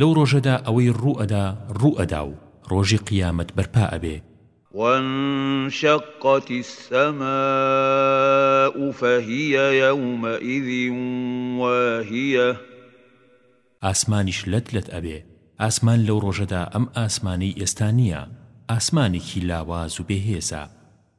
لەو ڕۆژەدا ئەوەی ڕوو ئەدا ڕوو ئەدا و ڕۆژی قیامەت بەرپا ئەبێ. وانشقت السماء فهی یومئذ واهیە. ئاسمانیش لەت لەت ئەبێ، ئاسمان لەو ڕۆژەدا ئەم ئاسمانەی ئێستا نییە، ئاسمانێکی لاواز و بێهێزە،